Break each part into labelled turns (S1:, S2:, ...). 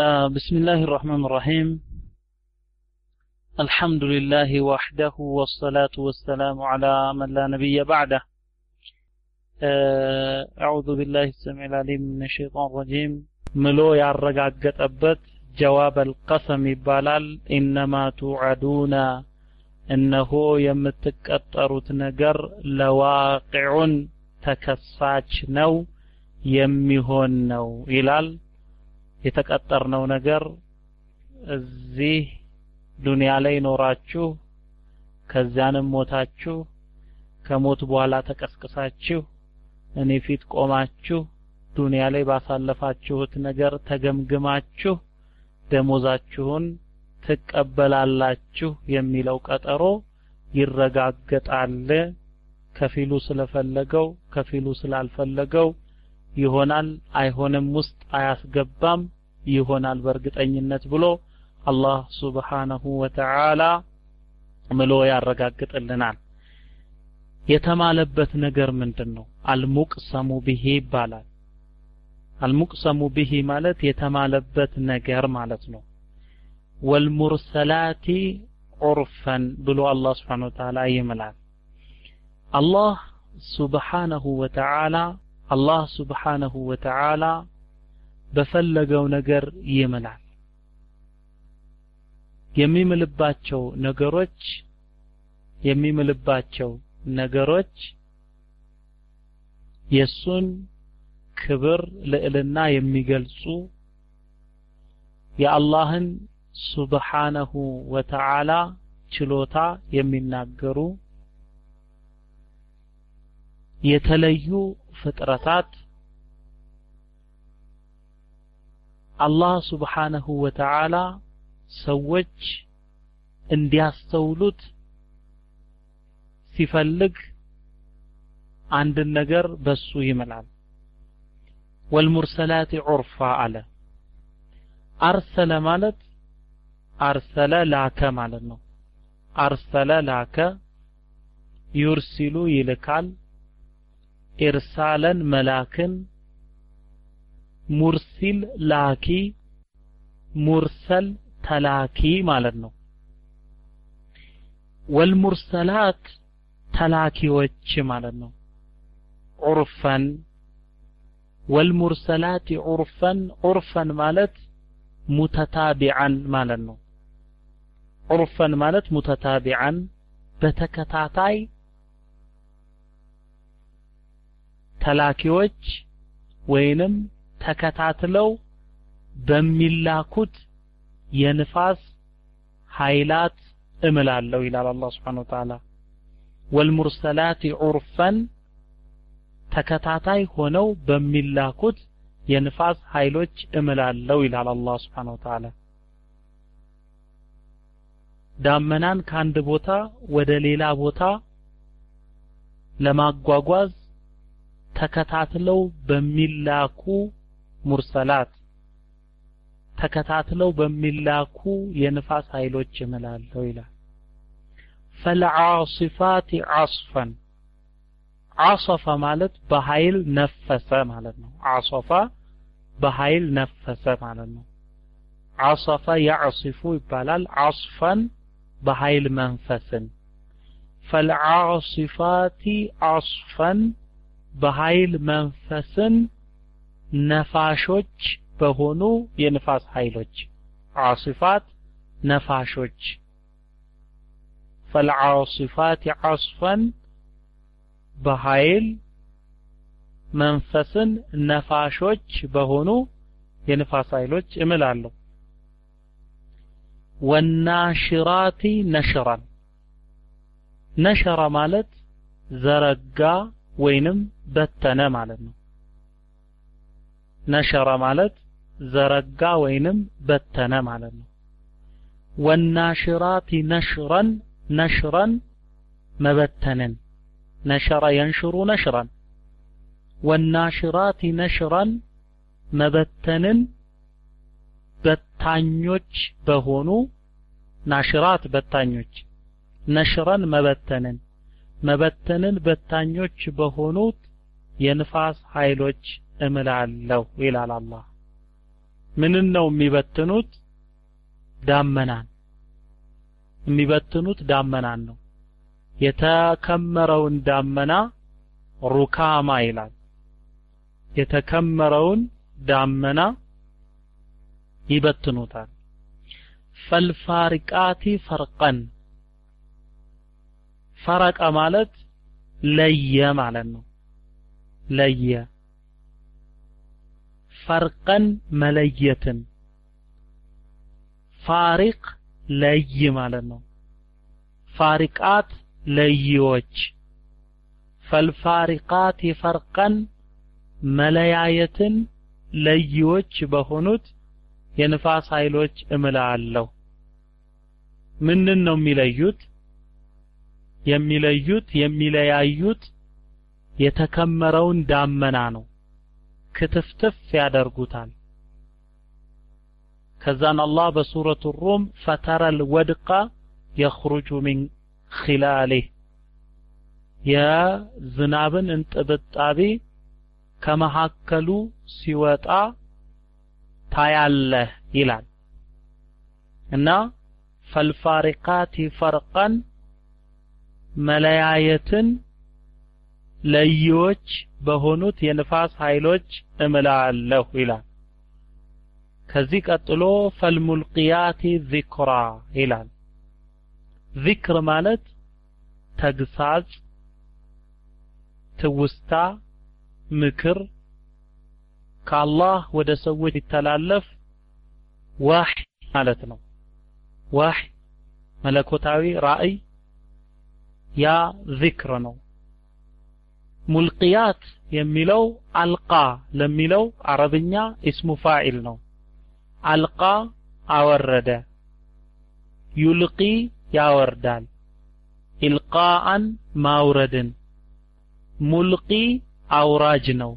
S1: آه، بسم الله الرحمن الرحيم. الحمد لله وحده والصلاة والسلام على من لا نبي بعده. آه، أعوذ بالله السميع العليم من الشيطان الرجيم. ملو يعرقات قد أبت. جواب القسم بالال إنما توعدون إنه يمتكترت نجر لواقع تكساج نو. يمهون نو. إلال. የተቀጠርነው ነገር እዚህ ዱንያ ላይ ኖራችሁ ከዚያንም ሞታችሁ ከሞት በኋላ ተቀስቅሳችሁ እኔ ፊት ቆማችሁ ዱንያ ላይ ባሳለፋችሁት ነገር ተገምግማችሁ ደሞዛችሁን ትቀበላላችሁ የሚለው ቀጠሮ ይረጋገጣል። ከፊሉ ስለፈለገው ከፊሉ ስላልፈለገው ይሆናል አይሆንም ውስጥ አያስገባም ይሆናል በእርግጠኝነት ብሎ አላህ ሱብሓነሁ ወተዓላ ምሎ ያረጋግጥልናል። የተማለበት ነገር ምንድን ነው አልሙቅሰሙ ብሂ ይባላል። አልሙቅሰሙ ብሂ ማለት የተማለበት ነገር ማለት ነው። ወልሙርሰላቲ ዑርፈን ብሎ አላህ ስብሓን ወተዓላ ይምላል። አላህ ሱብሓነሁ ወተዓላ አላህ ሱብሓነሁ ወተዓላ በፈለገው ነገር ይምላል። የሚምልባቸው ነገሮች የሚምልባቸው ነገሮች የሱን ክብር ልዕልና የሚገልጹ የአላህን ሱብሓነሁ ወተዓላ ችሎታ የሚናገሩ የተለዩ ፍጥረታት አላህ ሱብሓነሁ ወተዓላ ሰዎች እንዲያስተውሉት ሲፈልግ አንድን ነገር በሱ ይምላል ወልሙርሰላት ዑርፋ አለ። አርሰለ ማለት አርሰለ ላከ ማለት ነው። አርሰለ ላከ ዩርሲሉ ይልካል ኢርሳለን መላክን ሙርሲል ላኪ ሙርሰል ተላኪ ማለት ነው ወልሙርሰላት ተላኪዎች ማለት ነው ዑርፈን ወልሙርሰላት ዑርፈን ዑርፈን ማለት ሙተታቢዓን ማለት ነው ዑርፈን ማለት ተላኪዎች ወይንም ተከታትለው በሚላኩት የንፋስ ኃይላት እምላለሁ ይላል አላህ Wa Ta'ala ወልሙርሰላት ዑርፈን ተከታታይ ሆነው በሚላኩት የንፋስ ኃይሎች እምላለሁ ይላል አላህ Wa Ta'ala ዳመናን ከአንድ ቦታ ወደ ሌላ ቦታ ለማጓጓዝ ተከታትለው በሚላኩ ሙርሰላት ተከታትለው በሚላኩ የንፋስ ኃይሎች እምላለሁ ይላል። ፈልዓሲፋት ዓስፈን ዓሰፈ ማለት በኃይል ነፈሰ ማለት ነው። ዓሰፈ በኃይል ነፈሰ ማለት ነው። ዓሰፈ ያዕሲፉ ይባላል። ዓስፈን በኃይል መንፈስን። ፈልዓሲፋቲ ዓስፈን በኃይል መንፈስን ነፋሾች በሆኑ የንፋስ ኃይሎች። ዓሲፋት ነፋሾች። ፈልዓሲፋት ዓስፈን በኃይል መንፈስን ነፋሾች በሆኑ የንፋስ ኃይሎች እምላለሁ። ወናሽራቲ ነሽራን። ነሸረ ማለት ዘረጋ ወይንም በተነ ማለት ነው። ነሸረ ማለት ዘረጋ ወይንም በተነ ማለት ነው። ወናሽራቲ ነሽረን ነሽረን መበተንን። ነሸረ የንሽሩ ነሽረን ወናሽራቲ ነሽረን መበተንን በታኞች በሆኑ ናሽራት በታኞች። ነሽረን መበተንን። መበተንን በታኞች በሆኑት የንፋስ ኃይሎች እምላለሁ ይላል አላህ። ምንን ነው የሚበትኑት? ዳመናን። የሚበትኑት ዳመናን ነው። የተከመረውን ዳመና ሩካማ ይላል። የተከመረውን ዳመና ይበትኑታል። ፈልፋሪቃቲ ፈርቀን። ፈረቀ ማለት ለየ ማለት ነው ለየ። ፈርቀን መለየትን። ፋሪቅ ለይ ማለት ነው። ፋሪቃት ለይዎች። ፈልፋሪቃት ፈርቀን መለያየትን ለይዎች በሆኑት የንፋስ ኃይሎች እምላለሁ። ምንን ነው የሚለዩት? የሚለዩት የሚለያዩት የተከመረውን ዳመና ነው። ክትፍትፍ ያደርጉታል። ከዛን አላህ በ سورة الروم فترى الودق يخرج من خلاله የዝናብን እንጥብጣቢ ከመካከሉ ሲወጣ ታያለህ ይላል። እና ፈልፋሪቃቲ ፈርቀን መለያየትን ለይዎች በሆኑት የንፋስ ኃይሎች እምላለሁ ይላል። ከዚህ ቀጥሎ ፈልሙልቅያቲ ዚክራ ይላል። ዚክር ማለት ተግሳጽ ትውስታ ምክር ከአላህ ወደ ሰዎች ይተላለፍ ዋህ ማለት ነው። ዋህ መለኮታዊ ራእይ ያ ዚክር ነው ሙልቅያት የሚለው አልቃ ለሚለው አረብኛ ኢስሙ ፋኢል ነው አልቃ አወረደ ዩልቂ ያወርዳል ኢልቃአን ማውረድን ሙልቂ አውራጅ ነው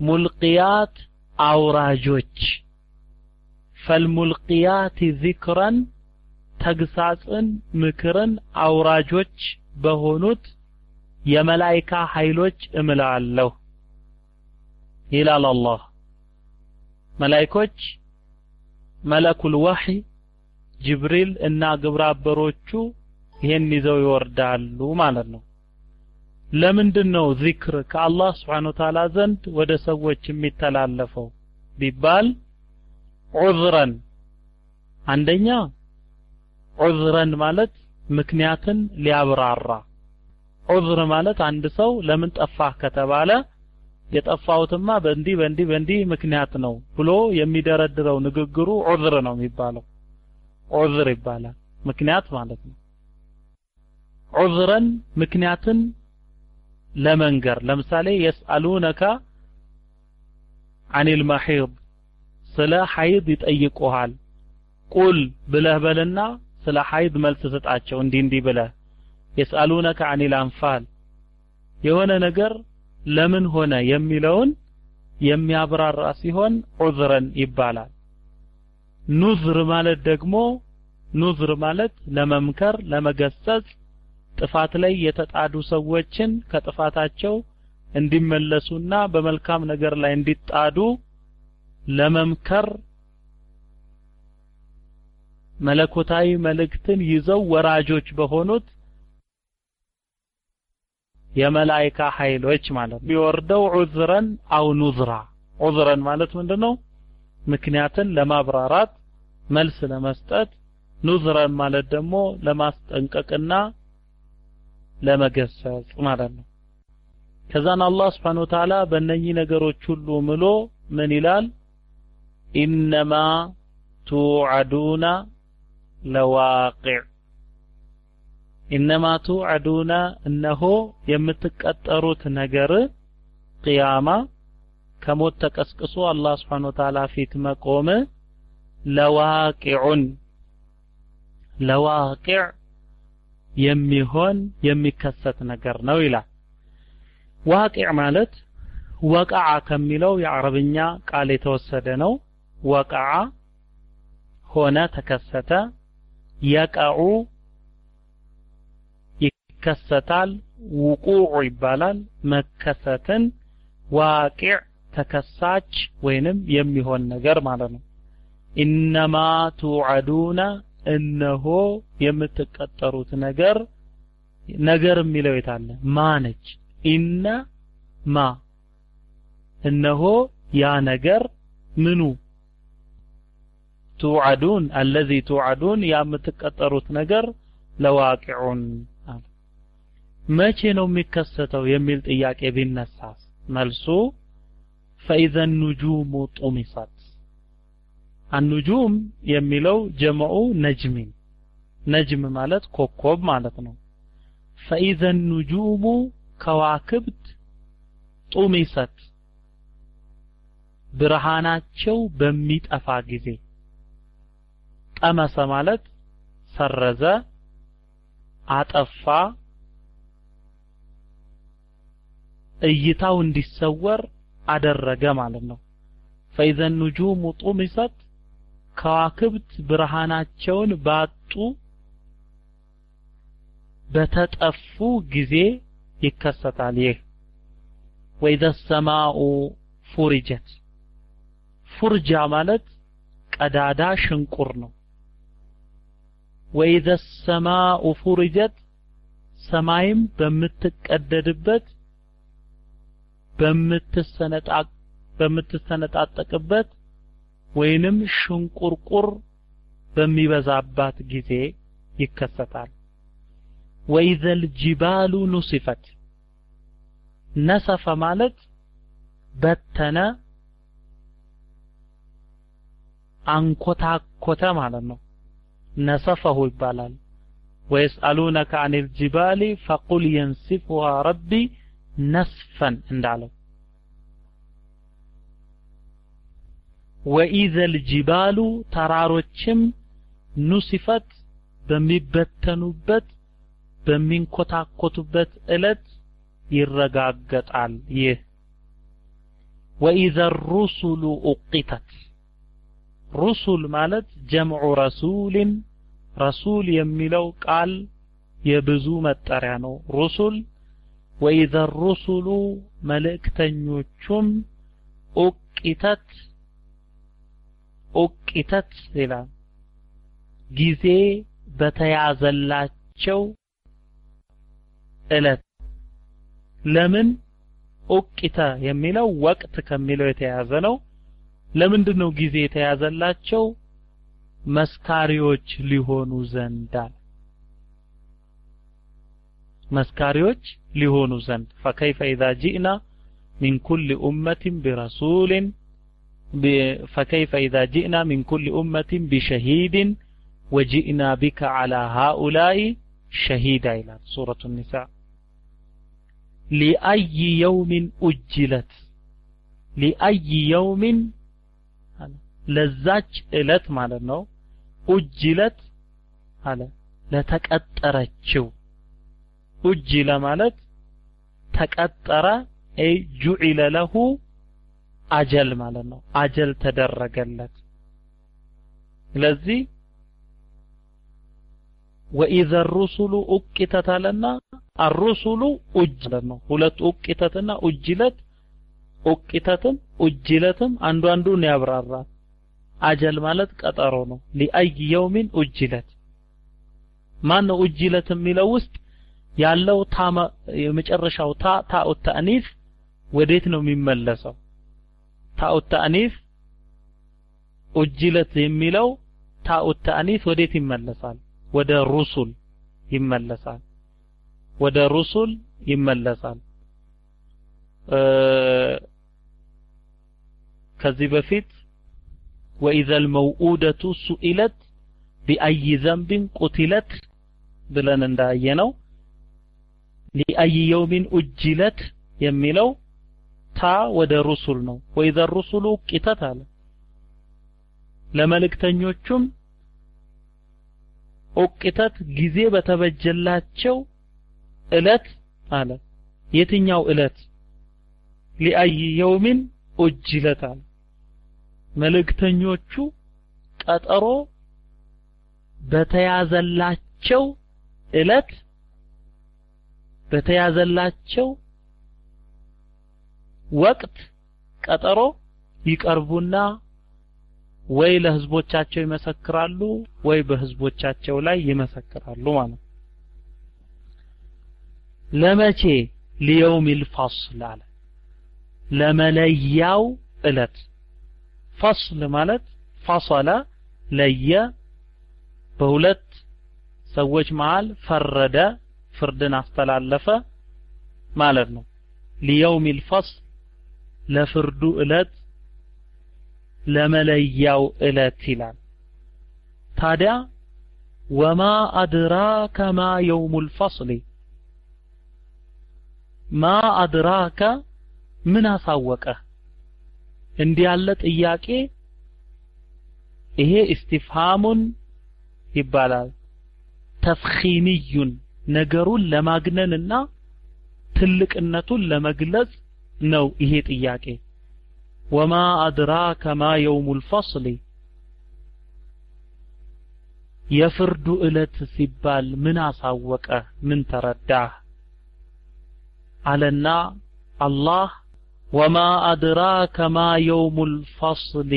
S1: ሙልቅያት አውራጆች ፈልሙልቅያት ዚክረን ተግሳጽን ምክርን አውራጆች በሆኑት የመላይካ ኃይሎች እምላለሁ ይላል አላህ። መላይኮች መለኩል ወህይ ጅብሪል እና ግብረ አበሮቹ ይሄን ይዘው ይወርዳሉ ማለት ነው። ለምንድን ነው ዚክር ከአላህ ስብሓን ወተዓላ ዘንድ ወደ ሰዎች የሚተላለፈው ቢባል ዑዝረን? አንደኛ ዑዝረን ማለት ምክንያትን ሊያብራራ ዑዝር ማለት አንድ ሰው ለምን ጠፋህ ከተባለ የጠፋሁትማ በእንዲህ በእንዲህ በእንዲህ ምክንያት ነው ብሎ የሚደረድረው ንግግሩ ዑዝር ነው የሚባለው። ዑዝር ይባላል። ምክንያት ማለት ነው። ዑዝረን ምክንያትን ለመንገር ለምሳሌ የስአሉነካ አኒል መሒድ ስለ ሐይድ ይጠይቁሃል። ቁል ብለህ በልና ስለ ሐይድ መልስ ስጣቸው እንዲህ እንዲህ ብለህ የስአሉነከ አኒል አንፋል የሆነ ነገር ለምን ሆነ የሚለውን የሚያብራራ ሲሆን ዑዝረን ይባላል። ኑዝር ማለት ደግሞ ኑዝር ማለት ለመምከር ለመገሰጽ ጥፋት ላይ የተጣዱ ሰዎችን ከጥፋታቸው እንዲመለሱና በመልካም ነገር ላይ እንዲጣዱ ለመምከር መለኮታዊ መልእክትን ይዘው ወራጆች በሆኑት የመላይካ ኃይሎች ማለት ነው። ቢወርደው ዑዝረን አው ኑዝራ። ዑዝረን ማለት ምንድነው? ምክንያትን ለማብራራት መልስ ለመስጠት። ኑዝረን ማለት ደግሞ ለማስጠንቀቅና ለመገሰጽ ማለት ነው። ከዛን አላህ Subhanahu Ta'ala በእነኚህ ነገሮች ሁሉ ምሎ ምን ይላል? ኢነማ ቱዓዱና ለዋቂዕ ኢነማ ቱዓዱና እነሆ የምትቀጠሩት ነገር ቅያማ ከሞት ተቀስቅሶ አላህ Wa Ta'ala ፊት መቆም ለዋቂዑን ለዋቂዕ የሚሆን የሚከሰት ነገር ነው ይላል ዋቂዕ ማለት ወቃዓ ከሚለው የአረብኛ ቃል የተወሰደ ነው ወቃዓ ሆነ ተከሰተ የቀዑ ይከሰታል ውቁዑ ይባላል። መከሰትን ዋቂዕ ተከሳች ወይንም የሚሆን ነገር ማለት ነው። ኢነማ ቱዓዱነ እነሆ የምትቀጠሩት ነገር ነገር የሚለው የታለ ማነች ኢነ ማ እነሆ ያ ነገር ምኑ? ቱዓዱን አለዚ ቱዓዱን ያ የምትቀጠሩት ነገር ለዋቂዑን መቼ ነው የሚከሰተው የሚል ጥያቄ ቢነሳስ? መልሱ ፈኢዘ ኑጁሙ ጡሚሰት አኑጁም የሚለው ጀምዑ ነጅሚን ነጅም ማለት ኮከብ ማለት ነው። ፈኢዘ ኑጁሙ ከዋክብት ጡሚሰት ብርሃናቸው በሚጠፋ ጊዜ። ጠመሰ ማለት ሰረዘ አጠፋ እይታው እንዲሰወር አደረገ ማለት ነው። ፈኢዘ ኑጁሙ ጡሚሰት ከዋክብት ብርሃናቸውን ባጡ በተጠፉ ጊዜ ይከሰታል። ይህ ወኢዘ ሰማኡ ፉሪጀት ፉርጃ ማለት ቀዳዳ ሽንቁር ነው። ወኢዘ ሰማኡ ፉሪጀት ሰማይም በምትቀደድበት በምትሰነጣጠቅበት ወይንም ሽንቁርቁር በሚበዛባት ጊዜ ይከሰታል። ወኢዘል ጂባሉ ኑሲፈት። ነሰፈ ማለት በተነ አንኮታኮተ ማለት ነው። ነሰፈሁ ይባላል። ወየስአሉነከ አኒል ጂባሊ ፈቁል የንሲፉሃ ረቢ ነስፈን እንዳለው ወኢዘል ጂባሉ ተራሮችም ኑሲፈት በሚበተኑበት በሚንኮታኮቱበት ዕለት ይረጋገጣል ይህ ወኢዘ ሩሱሉ ኡቂተት ሩሱል ማለት ጀምዑ ረሱልን ረሱል የሚለው ቃል የብዙ መጠሪያ ነው ሩሱል ወኢዘ ሩሱሉ መልእክተኞቹም ኡቂተት ኡቂተት ይላል። ጊዜ በተያዘላቸው እለት ለምን ኡቂተ የሚለው ወቅት ከሚለው የተያዘ ነው። ለምንድን ነው ጊዜ የተያዘላቸው? መስካሪዎች ሊሆኑ ዘንድ መስካሪዎች ሊሆኑ ዘንድ ፈከይፈ ኢዛ ጂእና ሚን ኩል ኡመትን ቢረሱልን فكيف إذا جئنا من كل أمة بشهيد وجئنا بك على هؤلاء شهيدا إلى سورة النساء لأي يوم أجلت لأي يوم ለዛች እለት ማለት ነው ኡጅለት አለ ለተቀጠረችው ኡጅለ ማለት ተቀጠረ። አይ ጁዒለ ለሁ አጀል ማለት ነው። አጀል ተደረገለት። ስለዚህ ወኢዘ ሩሱሉ ኡቂተት አለና አሩሱሉ ኡጅለት ነው። ሁለት ኡቂተትና ኡጅለት ኡቂተትም ኡጅለትም አንዱ አንዱን ያብራራል አጀል ማለት ቀጠሮ ነው። ሊአይ የውሚን ኡጅለት ማን ነው ኡጅለት የሚለው ውስጥ ያለው ታ የመጨረሻው ታ ታኡ ተእኒስ ወዴት ነው የሚመለሰው? ታኡ ተእኒስ ኡጅለት የሚለው ታኡ ተእኒስ ወዴት ይመለሳል? ወደ ሩሱል ይመለሳል። ወደ ሩሱል ይመለሳል። ከዚህ በፊት ወኢዘል መውኡደቱ ሱኢለት ቢአይ ዘንብን ቁትለት ብለን እንዳየ ነው ሊአይ የውሚን ኡጅለት የሚለው ታ ወደ ሩሱል ነው። ወኢዘ ሩሱሉ ቂተት አለ። ለመልእክተኞቹም ኡቂተት ጊዜ በተበጀላቸው እለት አለ። የትኛው እለት? ሊአይ የውሚን ኡጅለት አለ። መልእክተኞቹ ቀጠሮ በተያዘላቸው እለት በተያዘላቸው ወቅት ቀጠሮ ይቀርቡና ወይ ለህዝቦቻቸው ይመሰክራሉ ወይ በህዝቦቻቸው ላይ ይመሰክራሉ ማለት ለመቼ ሊየውሚል ፈስል አለ? ለመለያው እለት ፈስል ማለት ፈሰለ ለየ በሁለት ሰዎች መሃል ፈረደ ፍርድን አስተላለፈ ማለት ነው። ሊየውሚል ፈስል ለፍርዱ እለት ለመለያው እለት ይላል። ታዲያ ወማ አድራከ ማ የውሙል ፈስሊ ማ አድራከ ምን አሳወቀ? እንዲህ ያለ ጥያቄ ይሄ ኢስቲፍሃሙን ይባላል። ተፍኺሚዩን ነገሩን ለማግነንና ትልቅነቱን ለመግለጽ ነው ይሄ ጥያቄ። ወማ አድራከ ማ የውሙል ፈስሊ። የፍርዱ ዕለት ሲባል ምን አሳወቀ? ምን ተረዳህ? አለና አላህ ወማ አድራከ ማ የውሙል ፈስሊ።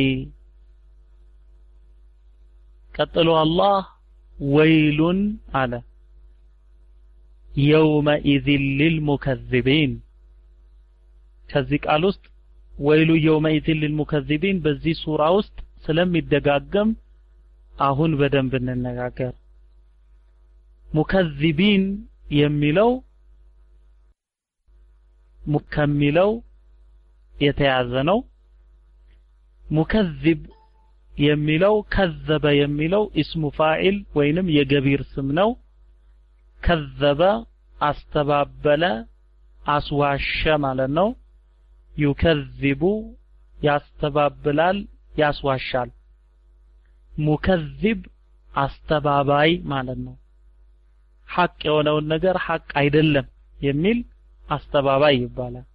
S1: ቀጥሎ አላህ ወይሉን አለ የውመኢዝን ሊልሙከዚቢን። ከዚህ ቃል ውስጥ ወይሉ የውመኢዝን ሊልሙከዚቢን በዚህ ሱራ ውስጥ ስለሚደጋገም አሁን በደንብ እንነጋገር። ሙከዚቢን የሚለው ከሚለው የተያዘ ነው። ሙከዚብ የሚለው ከዘበ የሚለው ኢስሙ ፋኢል ወይንም የገቢር ስም ነው ከዘበ አስተባበለ አስዋሸ ማለት ነው። ዩከዚቡ ያስተባብላል ያስዋሻል። مكذب አስተባባይ ማለት ነው። ሐቅ የሆነውን ነገር ሐቅ አይደለም የሚል አስተባባይ ይባላል።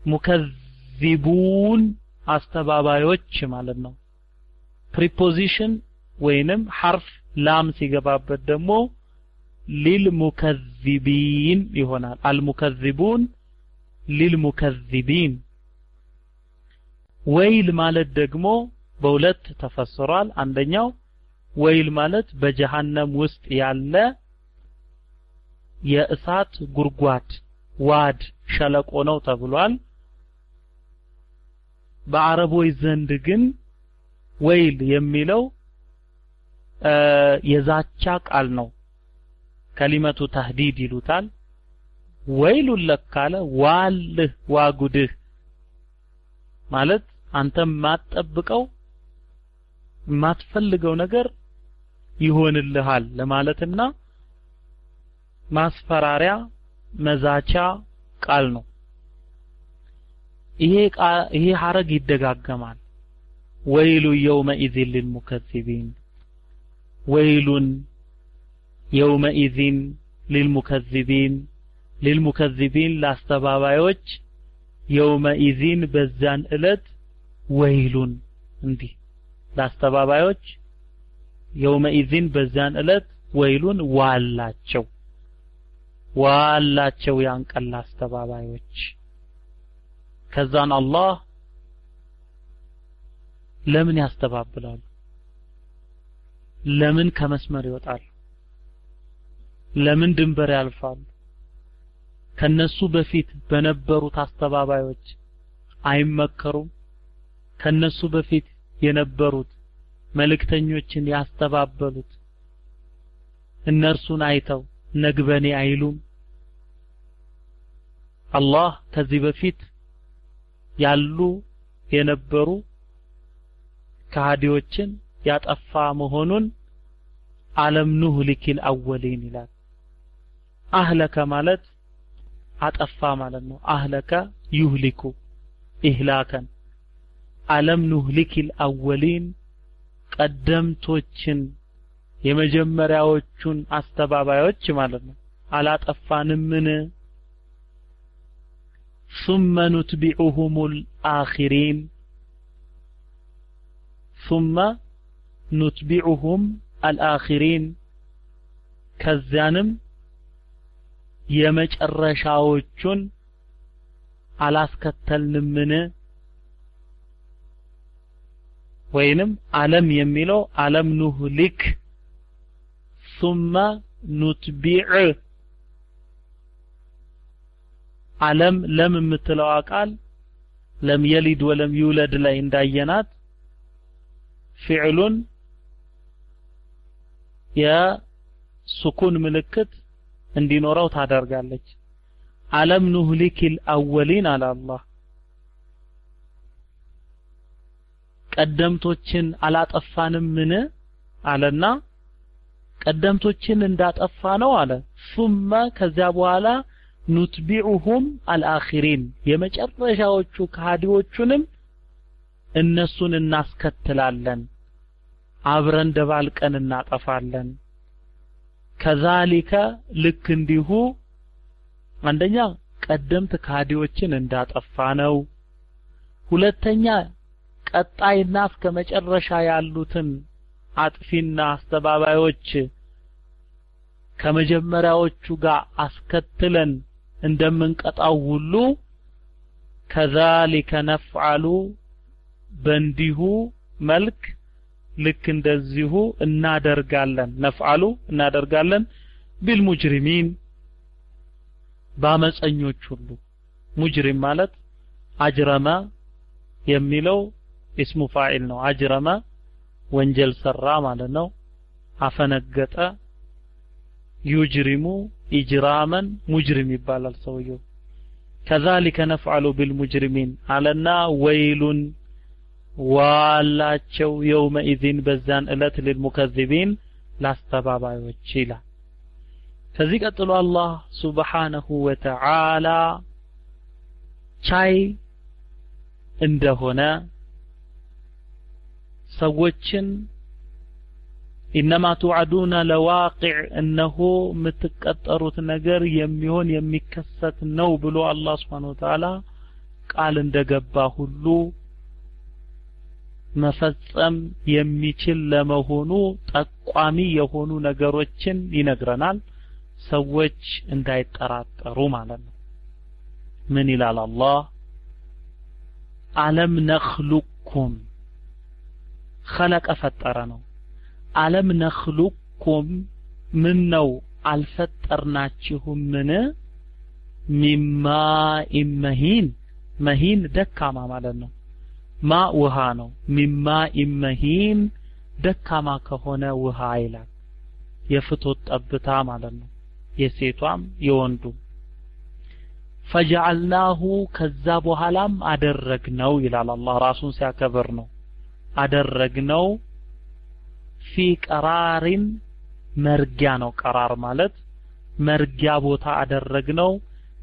S1: مكذبون አስተባባዮች ማለት ነው። preposition ወይንም حرف لام ሲገባበት ደግሞ للمكذبين ይሆናል። المكذبون للمكذبين ወይል ማለት ደግሞ በሁለት ተፈስሯል። አንደኛው ወይል ማለት በጀሃነም ውስጥ ያለ የእሳት ጉርጓድ ዋድ ሸለቆ ነው ተብሏል። በአረቦች ዘንድ ግን ወይል የሚለው የዛቻ ቃል ነው ከሊመቱ ተህዲድ ይሉታል። ወይሉን ለካለ ዋልህ ዋጉድህ ማለት አንተ የማትጠብቀው የማትፈልገው ነገር ይሆንልሃል ለማለትና ማስፈራሪያ መዛቻ ቃል ነው። ይሄ ይሄ ሐረግ ይደጋገማል። ወይሉ የውመኢዝን ሊልሙከዚቢን ወይሉን የውመኢዝን ሊልሙከዚቢን ሊልሙከዚቢን ለአስተባባዮች የውመኢዝን በዛን ዕለት ወይሉን እንዲህ ለአስተባባዮች የውመኢዝን በዛን ዕለት ወይሉን ዋላቸው። ዋላቸው ያን ቀን ለአስተባባዮች። ከዛን አላህ ለምን ያስተባብላሉ? ለምን ከመስመር ይወጣሉ ለምን ድንበር ያልፋሉ? ከነሱ በፊት በነበሩት አስተባባዮች አይመከሩም? ከነሱ በፊት የነበሩት መልእክተኞችን ያስተባበሉት እነርሱን አይተው ነግበኔ አይሉም? አላህ ከዚህ በፊት ያሉ የነበሩ ከሃዲዎችን ያጠፋ መሆኑን አለም ኑህሊኪል አወሊን ይላል አህለከ ማለት አጠፋ ማለት ነው አህለከ ዩህሊኩ ኢህላከን አለም ኑህሊኪል አወሊን ቀደምቶችን የመጀመሪያዎቹን አስተባባዮች ማለት ነው አላጠፋንምን ثم نتبعهم الآخرين ثم نتبعهم الآخرين ከዚያንም የመጨረሻዎቹን አላስከተልንምን? ወይንም አለም የሚለው አለም ኑህሊክ ثم ኑትቢዕ። አለም ለም የምትለዋ ቃል ለም የሊድ ወለም ይውለድ ላይ እንዳየናት ፊዕሉን የሱኩን ምልክት እንዲኖረው ታደርጋለች። አለም ኑህሊክል አወሊን አለ አላህ። ቀደምቶችን አላጠፋንም ምን አለና ቀደምቶችን እንዳጠፋ ነው አለ። ثم ከዚያ በኋላ ኑትቢዑሁም አልአኺሪን የመጨረሻዎቹ ከሃዲዎቹንም እነሱን እናስከትላለን። አብረን ደባልቀን እናጠፋለን ከዛሊከ ልክ እንዲሁ አንደኛ ቀደምት ከሃዲዎችን እንዳጠፋ ነው። ሁለተኛ ቀጣይና እስከ መጨረሻ ያሉትን አጥፊና አስተባባዮች ከመጀመሪያዎቹ ጋር አስከትለን እንደምንቀጣው ሁሉ ከዛሊከ ነፍዓሉ በእንዲሁ መልክ ልክ እንደዚሁ እናደርጋለን። ነፍዓሉ እናደርጋለን። ቢልሙጅሪሚን በአመፀኞች ሁሉ። مجرم ማለት أجرم የሚለው اسم فاعل ነው። أجرم ወንጀል ሰራ ማለት ነው። አፈነገጠ يجرم إجراما مجرم ይባላል ሰውየው። كذلك نفعل بالمجرمين አለና ወይሉን ዋላቸው የውመኢዚን በዛን ዕለት للمكذبين ላስተባባዮች ይላል። ከዚህ ቀጥሎ አላህ ሱብሓነሁ ወተዓላ ቻይ እንደሆነ ሰዎችን ኢነማ ቱዓዱነ ለዋቂዕ እነሆ የምትቀጠሩት ነገር የሚሆን የሚከሰት ነው ብሎ አላህ ስብሓን ወተዓላ ቃል እንደገባ ሁሉ መፈጸም የሚችል ለመሆኑ ጠቋሚ የሆኑ ነገሮችን ይነግረናል። ሰዎች እንዳይጠራጠሩ ማለት ነው። ምን ይላል አላህ? አለም ነኽሉኩም ኸለቀ ፈጠረ ነው። አለም ነኽሉኩም ምን ነው አልፈጠርናችሁም ምን ሚማ ኢመሂን መሂን ደካማ ማለት ነው ማ ውሃ ነው። ሚማ ኢመሂን ደካማ ከሆነ ውሃ ይላል። የፍቶት ጠብታ ማለት ነው። የሴቷም የወንዱም። ፈጀዐልናሁ ከዛ በኋላም አደረግነው ይላል አላህ። ራሱን ሲያከብር ነው። አደረግነው ፊ ቀራሪን መርጊያ ነው። ቀራር ማለት መርጊያ ቦታ አደረግነው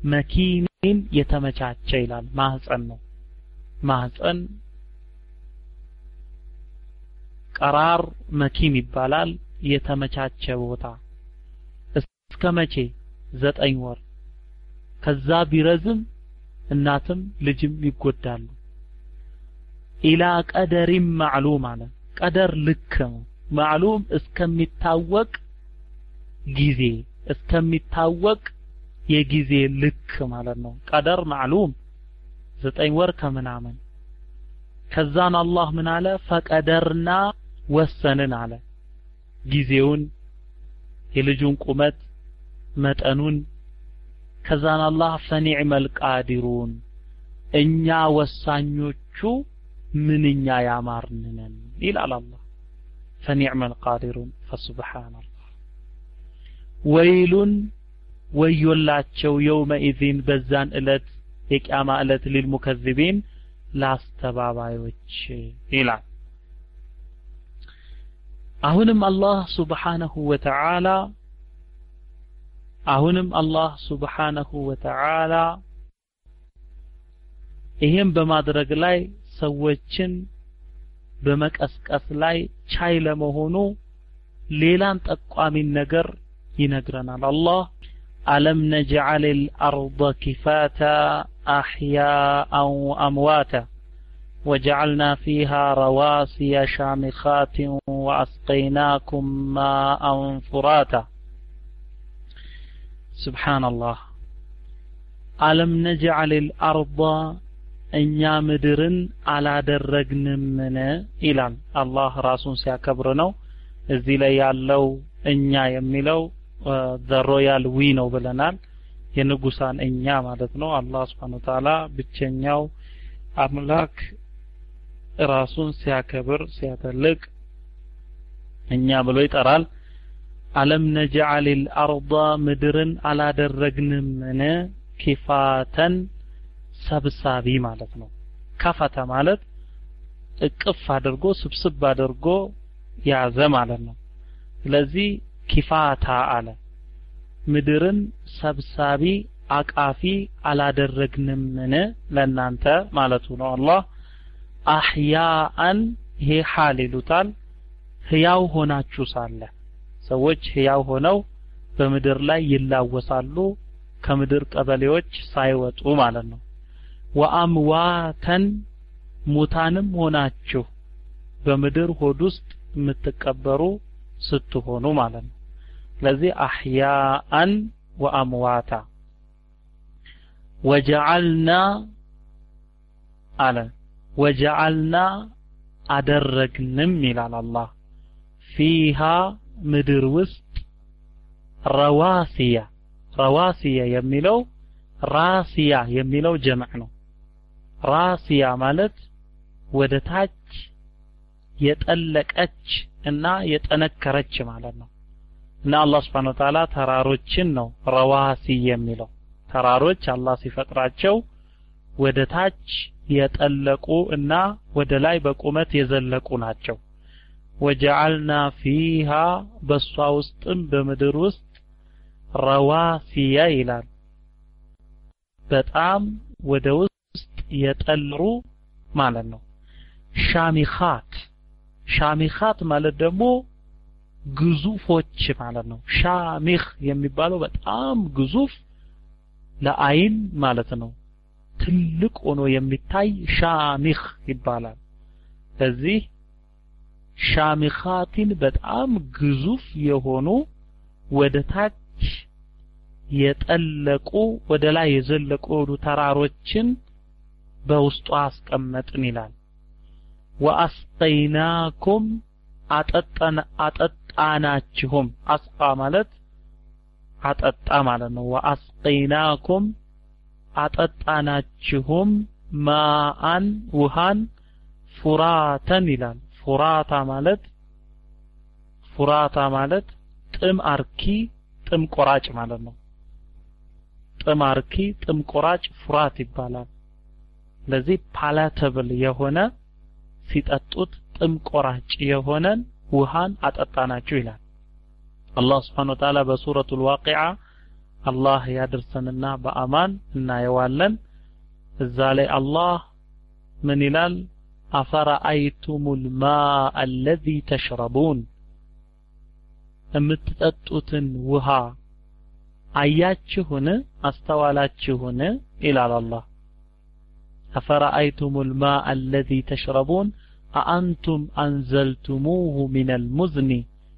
S1: መኪኒን የተመቻቸ ይላል። ማህፀን ነው። ማህፀን ቀራር መኪን ይባላል። የተመቻቸ ቦታ እስከ መቼ? ዘጠኝ ወር። ከዛ ቢረዝም እናትም ልጅም ይጎዳሉ። ኢላ ቀደሪም ማዕሉም አለ። ቀደር ልክ ነው። ማዕሉም እስከሚታወቅ ጊዜ እስከሚታወቅ የጊዜ ልክ ማለት ነው። ቀደር ማዕሉም ዘጠኝ ወር ከምናምን። ከዛን አላህ ምን አለ? ፈቀደርና ወሰንን አለ። ጊዜውን የልጁን ቁመት መጠኑን። ከዛን አላህ ፈኒዕመል ቃዲሩን። እኛ ወሳኞቹ ምንኛ ያማርንነን ይላል አላህ። ፈኒዕመል ቃዲሩን። ፈሱብሓንላህ ወይሉን ወዮላቸው የውመኢዚን በዛን ዕለት የቅያማ ዕለት ሊልሙከዚቢን ለአስተባባዮች ይላል አሁንም አላህ ሱብሓነሁ ወተዓላ አሁንም አላህ ሱብሓነሁ ወተዓላ ይሄም በማድረግ ላይ ሰዎችን በመቀስቀስ ላይ ቻይ ለመሆኑ ሌላን ጠቋሚን ነገር ይነግረናል። አላህ አለም ነጅዓል ልአርض ኪፋታ አሕያአን አምዋታ وجعلنا فيها رواسي شامخات وأسقيناكم ماء فراتا سبحان الله ألم نجعل الأرض እኛ ምድርን አላደረግንምን ይላል አላህ ራሱን ሲያከብር ነው እዚህ ላይ ያለው እኛ የሚለው ዘ ሮያል ዊ ነው ብለናል የንጉሳን እኛ ማለት ነው አላህ ስብሓን ወተዓላ ብቸኛው አምላክ ራሱን ሲያከብር ሲያተልቅ እኛ ብሎ ይጠራል። አለም ነጅዓል ልአርض ምድርን አላደረግንምን? ኪፋተን ሰብሳቢ ማለት ነው። ከፈተ ማለት እቅፍ አድርጎ ስብስብ አድርጎ ያዘ ማለት ነው። ስለዚህ ኪፋታ አለ። ምድርን ሰብሳቢ አቃፊ አላደረግንምን? ለእናንተ ማለቱ ነው። አላህ አህያአን ይሄ ሐል ይሉታል። ህያው ሆናችሁ ሳለ ሰዎች ህያው ሆነው በምድር ላይ ይላወሳሉ ከምድር ቀበሌዎች ሳይወጡ ማለት ነው። ወአምዋተን ሙታንም ሆናችሁ በምድር ሆድ ውስጥ የምትቀበሩ ስትሆኑ ማለት ነው። ስለዚህ አህያአን ወአምዋታ ወጀዓልና አለ ወጀዓልና አደረግንም ይላል አላህ። ፊሃ ምድር ውስጥ ረዋሲያ ረዋሲያ የሚለው ራሲያ የሚለው ጀምዕ ነው። ራሲያ ማለት ወደ ታች የጠለቀች እና የጠነከረች ማለት ነው። እና አላህ ስብሓን ወተዓላ ተራሮችን ነው ረዋሲ የሚለው። ተራሮች አላህ ሲፈጥራቸው ወደ ታች የጠለቁ እና ወደ ላይ በቁመት የዘለቁ ናቸው። ወጀዓልና ፊሃ በእሷ ውስጥም በምድር ውስጥ ረዋሲያ ይላል። በጣም ወደ ውስጥ የጠለሩ ማለት ነው። ሻሚኻት ሻሚኻት ማለት ደግሞ ግዙፎች ማለት ነው። ሻሚኽ የሚባለው በጣም ግዙፍ ለአይን ማለት ነው ትልቅ ሆኖ የሚታይ ሻሚኽ ይባላል። ስለዚህ ሻሚኻቲን በጣም ግዙፍ የሆኑ ወደ ታች የጠለቁ ወደ ላይ የዘለቁ ተራሮችን በውስጡ አስቀመጥን ይላል። ወአስቀይናኩም አጠጣናችሁም። አስቃ ማለት አጠጣ ማለት ነው። ወአስቀይናኩም አጠጣናችሁም ማአን ውሃን ፉራተን ይላል። ፉራታ ማለት ፉራታ ማለት ጥም አርኪ ጥም ቆራጭ ማለት ነው። ጥም አርኪ ጥም ቆራጭ ፉራት ይባላል። ስለዚህ ፓላተብል የሆነ ሲጠጡት ጥም ቆራጭ የሆነን ውሃን አጠጣናችሁ ይላል። አላህ ስብሓን ወተዓላ በሱረቱ ልዋቂዓ አላህ ያድርሰንና በአማን እናየዋለን። እዛ ላይ አላህ ምን ይላል? አፈረአይቱሙል ማአ አለዚ ተሽረቡን? የምትጠጡትን ውሃ አያችሁን? አስተዋላችሁን? ይላል አላህ። አፈረአይቱሙል ማአ አለዚ ተሽረቡን? አአንቱም አንዘልቱሙሁ ሚነል ሙዝኒ?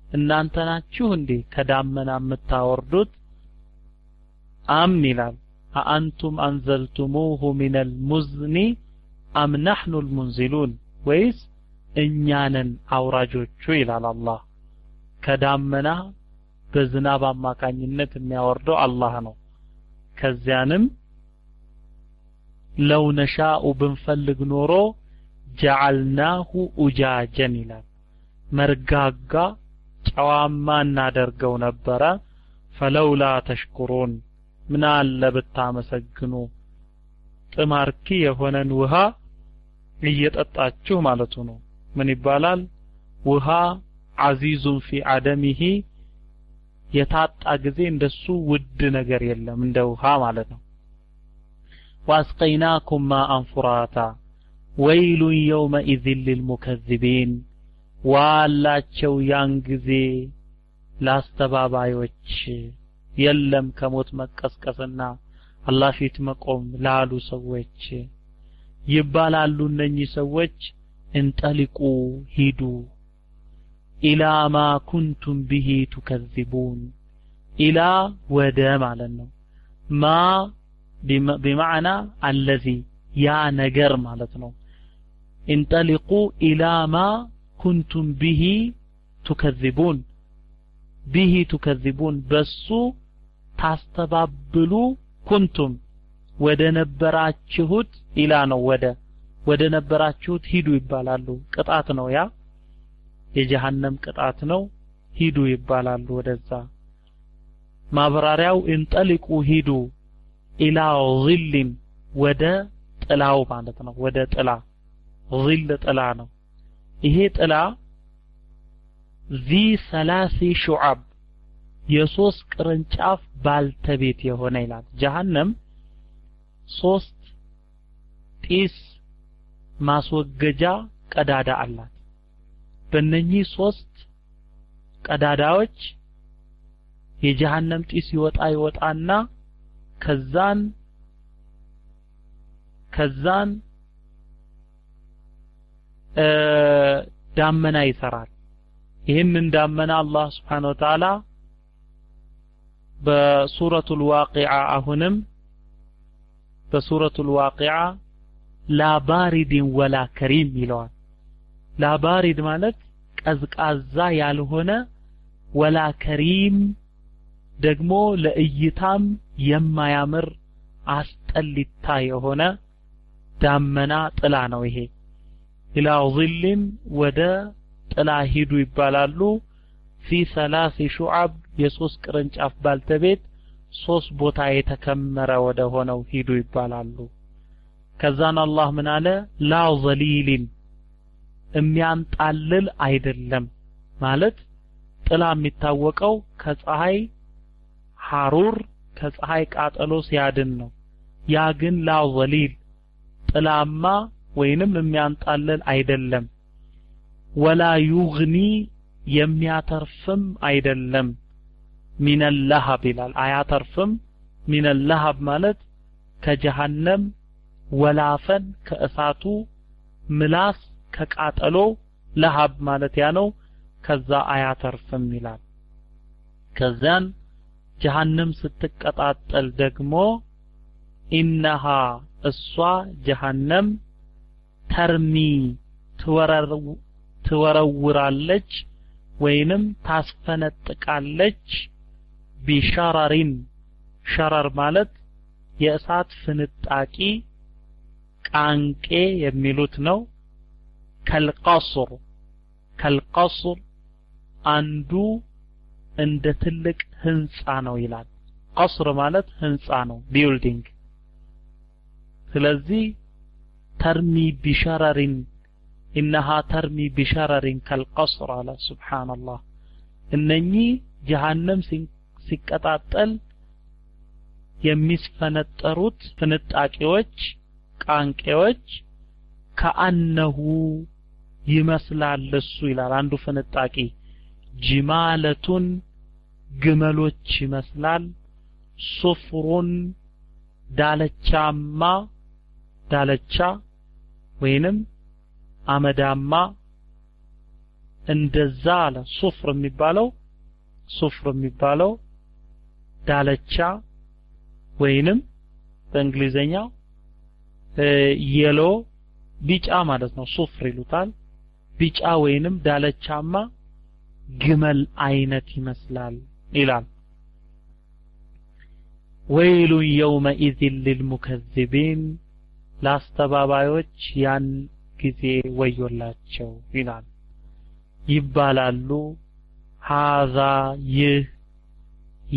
S1: እናንተ ናችሁ እንዴ ከዳመና የምታወርዱት? አምን ይላል። አአንቱም አንዘልቱሙሁ ሚን አልሙዝኒ አም ናሕኑ ልሙንዚሉን ወይስ እኛንን አውራጆቹ? ይላል አላህ። ከዳመና በዝናብ አማካኝነት የሚያወርደው አላህ ነው። ከዚያንም ለው ነሻኡ ብንፈልግ ኖሮ ጀዓልናሁ ኡጃጀን ይላል። መርጋጋ ጨዋማ እናደርገው ነበረ። ፈለውላ ተሽኩሩን። ምን አለ ብታመሰግኑ ጥማርኪ የሆነን ውሃ እየጠጣችሁ ማለቱ ነው ምን ይባላል ውሃ አዚዙን ፊ አደሚሂ የታጣ ጊዜ እንደሱ ውድ ነገር የለም እንደ ውሃ ማለት ነው وأسقيناكم ماء فراتا ويل يومئذ للمكذبين ዋላቸው ያን ጊዜ ለአስተባባዮች የለም ከሞት መቀስቀስና አላህ ፊት መቆም ላሉ ሰዎች ይባላሉ። እነኚህ ሰዎች انطلقوا ሂዱ። إلى ما كنتم به تكذبون። إلى ወደ ማለት ነው። ما بمعنى الذي ያ ነገር ማለት ነው። انطلقوا إلى ما كنتم به تكذبون። به تكذبون በሱ ታስተባብሉ ኩንቱም። ወደ ነበራችሁት ኢላ ነው ወደ ወደ ነበራችሁት ሂዱ ይባላሉ። ቅጣት ነው ያ። የጀሃነም ቅጣት ነው። ሂዱ ይባላሉ ወደዛ። ማብራሪያው እንጠሊቁ ሂዱ ኢላ ዚልን ወደ ጥላው ማለት ነው። ወደ ጥላ ዚል ጥላ ነው። ይሄ ጥላ ዚ ሰላሲ ሹዓብ የሶስት ቅርንጫፍ ባልተቤት የሆነ ይላል። ጀሃነም ሶስት ጢስ ማስወገጃ ቀዳዳ አላት። በእነኚህ ሶስት ቀዳዳዎች የጀሃነም ጢስ ይወጣ ይወጣና ከዛን ከዛን ዳመና ይሰራል። ይህንን ዳመና አላህ ስብሓን ወተዓላ በሱረቱል ዋቂዓ አሁንም በሱረቱል ዋቂዓ ላ ባሪድን ወላ ከሪም ይለዋል። ላ ባሪድ ማለት ቀዝቃዛ ያልሆነ ወላ ከሪም ደግሞ ለእይታም የማያምር አስጠሊታ የሆነ ዳመና ጥላ ነው ይሄ። ኢላ ظልን ወደ ጥላ ሂዱ ይባላሉ። ፊ ሰላሲ ሹዓብ የሶስት ቅርንጫፍ ባልተቤት ሶስት ቦታ የተከመረ ወደ ሆነው ሂዱ ይባላሉ። ከዛን አላህ ምን አለ? ላ ዘሊልን የሚያንጣልል አይደለም። ማለት ጥላ የሚታወቀው ከፀሐይ ሐሩር ከፀሐይ ቃጠሎ ሲያድን ነው። ያ ግን ላ ዘሊል ጥላማ ወይንም የሚያንጣልል አይደለም። ወላ ዩግኒ የሚያተርፍም አይደለም ሚነል ለሀብ ይላል። አያተርፍም። ሚነል ለሀብ ማለት ከጀሃነም ወላፈን ከእሳቱ ምላስ ከቃጠሎ ለሀብ ማለት ያ ነው። ከዛ አያተርፍም ይላል። ከዚያን ጀሃነም ስትቀጣጠል ደግሞ ኢነሃ እሷ ጀሃነም ተርሚ ትወረውራለች ወይንም ታስፈነጥቃለች ቢሸረሪን ሸረር ማለት የእሳት ፍንጣቂ ቃንቄ የሚሉት ነው። ከልቀስር كالقصر አንዱ እንደ ትልቅ ህንፃ ነው ይላል። قصر ማለት ህንፃ ነው building ስለዚህ ترمي بشرر إنها ترمي بشرر كالقصر አለ። سبحان الله። እነኚህ ጀሃነም ሲቀጣጠል የሚስፈነጠሩት ፍንጣቂዎች ቃንቄዎች ከአነሁ ይመስላል እሱ ይላል። አንዱ ፍንጣቂ ጅማለቱን ግመሎች ይመስላል። ሱፍሩን ዳለቻማ ዳለቻ ወይንም አመዳማ እንደዛ አለ። ሱፍር የሚባለው ሱፍር የሚባለው ዳለቻ ወይንም በእንግሊዘኛው የሎ ቢጫ ማለት ነው። ሱፍር ይሉታል። ቢጫ ወይንም ዳለቻማ ግመል አይነት ይመስላል ይላል። ወይሉን የውመኢዝን ልልሙከዚቢን ለአስተባባዮች ያን ጊዜ ወዮላቸው ይላል። ይባላሉ። ሃዛ ይህ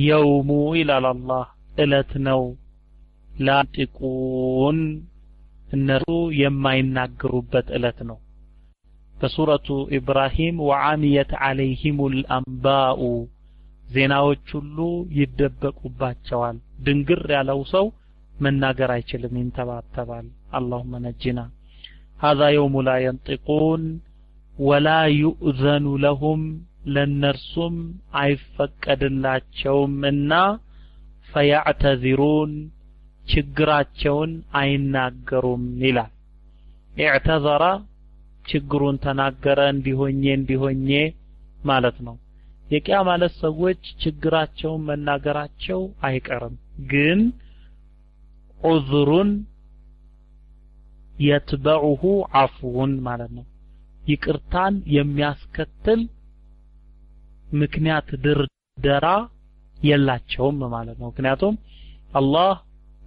S1: የውሙ ይላል አላህ እለት ነው ላንጢቁን እነርሱ የማይናገሩበት እለት ነው በሱረቱ ኢብራሂም ወዓሚየት ዓለይሂም ልአንባኡ ዜናዎች ሁሉ ይደበቁባቸዋል ድንግር ያለው ሰው መናገር አይችልም ይንተባተባል አላሁመ ነጅና هذا يوم لا ينطقون ولا يؤذن لهم ለነርሱም አይፈቀድላቸውምና ፈያዕተዚሩን ችግራቸውን አይናገሩም ይላል። ኢዕተዘራ ችግሩን ተናገረ እንዲሆኜ እንዲሆኜ ማለት ነው። የቂያ ማለት ሰዎች ችግራቸውን መናገራቸው አይቀርም። ግን ዑዝሩን የትበዑሁ አፍውን ማለት ነው። ይቅርታን የሚያስከትል ምክንያት ድርደራ የላቸውም ማለት ነው ምክንያቱም አላህ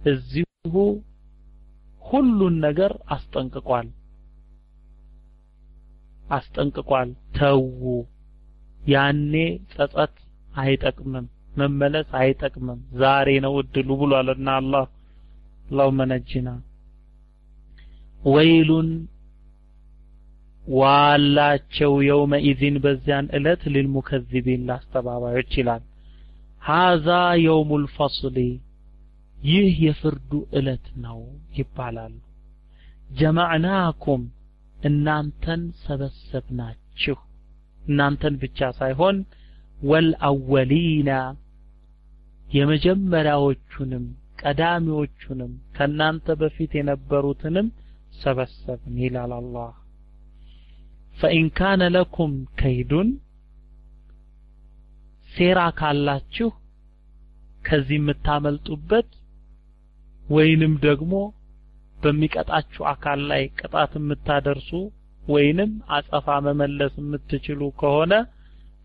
S1: እዚሁ ሁሉን ነገር አስጠንቅቋል አስጠንቅቋል ተዉ ያኔ ጸጸት አይጠቅምም መመለስ አይጠቅምም ዛሬ ነው እድሉ ብሏልና አላህ اللهم نجنا ወይሉን ዋላቸው የውመኢዝን በዚያን እለት ሊልሙከዚቢን ለአስተባባዮች ይላል። ሃዛ የውሙል ፈስሊ ይህ የፍርዱ እለት ነው ይባላሉ። ጀማዕናኩም እናንተን ሰበሰብናችሁ። እናንተን ብቻ ሳይሆን ወልአወሊና የመጀመሪያዎቹንም ቀዳሚዎቹንም ከናንተ በፊት የነበሩትንም ሰበሰብን ይላል አላህ ፈኢን ካነ ለኩም ከይዱን ሴራ ካላችሁ ከዚህ የምታመልጡበት ወይንም ደግሞ በሚቀጣችሁ አካል ላይ ቅጣት የምታደርሱ ወይንም አጸፋ መመለስ የምትችሉ ከሆነ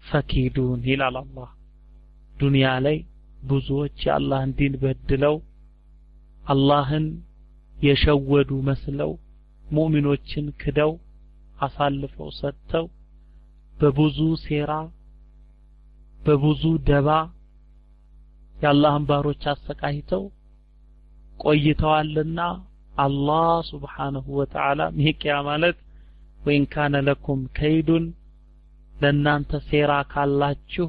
S1: ፈኪዱን ይላል አላህ። ዱንያ ላይ ብዙዎች የአላህን ዲን በድለው አላህን የሸወዱ መስለው ሙእሚኖችን ክደው አሳልፈው ሰጥተው በብዙ ሴራ በብዙ ደባ የአላህን ባሮች አሰቃይተው ቆይተዋልና አላህ ስብሓንሁ ወተዓላ ይሄ ቅያ ማለት ወይን ካነ ለኩም ከይዱን ለእናንተ ሴራ ካላችሁ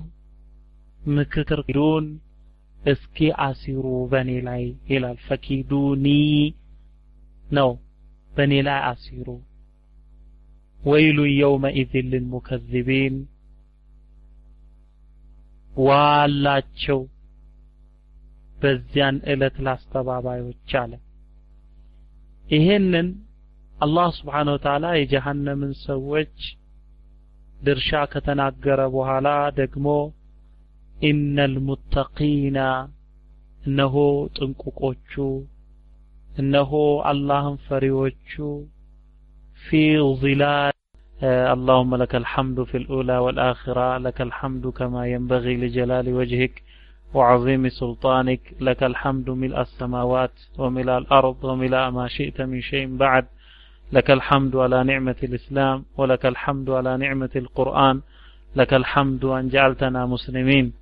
S1: ምክክር ዱን እስኪ አሲሩ በእኔ ላይ ይላል። ፈኪዱኒ ነው። በእኔ ላይ አሲሩ ወይሉ የውመኢዝን ልልሙከዚቢን ዋላቸው በዚያን ዕለት ላስተባባዮች አለ ይሄንን አላህ ስብሓን ወተዓላ የጀሃነምን ሰዎች ድርሻ ከተናገረ በኋላ ደግሞ ኢነል ሙተቂና እነሆ ጥንቁቆቹ እነሆ አላህን ፈሪዎቹ ፊ ظلال اللهم لك الحمد في الأولى والآخرة لك الحمد كما ينبغي لجلال وجهك وعظيم سلطانك لك الحمد ملء السماوات وملء الأرض وملء ما شئت من شيء بعد لك الحمد على نعمة الإسلام ولك الحمد على نعمة القرآن لك الحمد أن جعلتنا مسلمين.